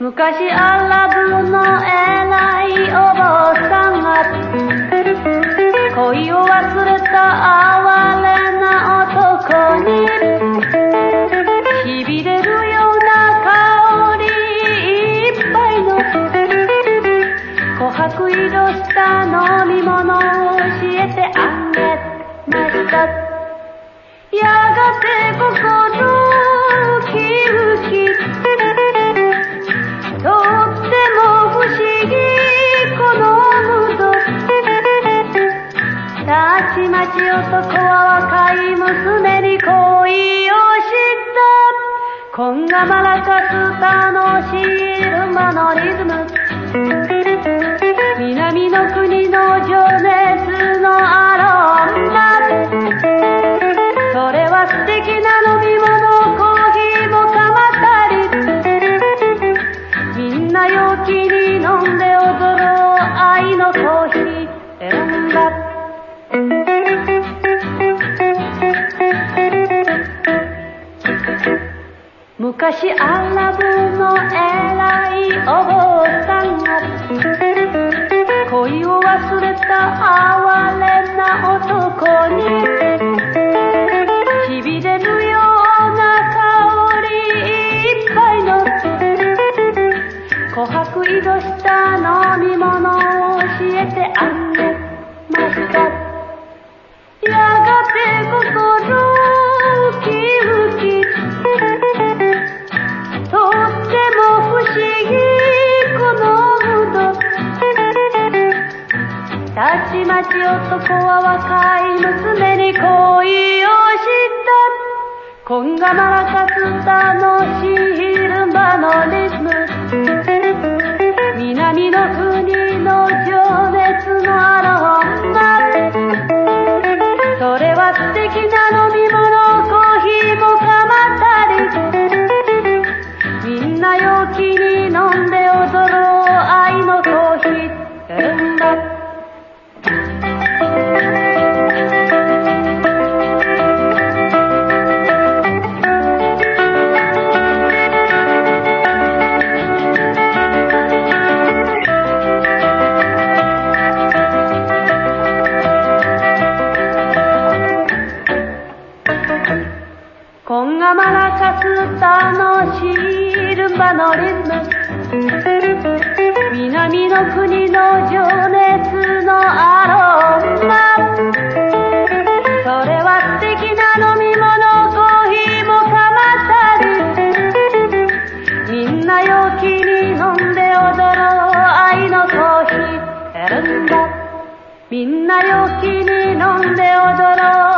昔アラブの偉いお坊さん飲み物を教えてあげましたやがて心ウキウキとっても不思議このムードたちまち男は若い娘に恋をしたこんがまらかす楽しいルンバのリズム。昔アラブの偉いお坊さんが恋を忘れた哀れな男に琥珀色した飲み物を教えてあげましたやがて心ウキウキとっても不思議このムード。たちまち男は若い娘に恋をした。こんがまらかす楽しいかす楽しいルンバのリズム南の国の情熱のアロマ。それは素敵な飲み物コーヒーもかまったりみんな陽気に飲んで踊ろう愛のコーヒー選んだ。みんな陽気に飲んで踊ろう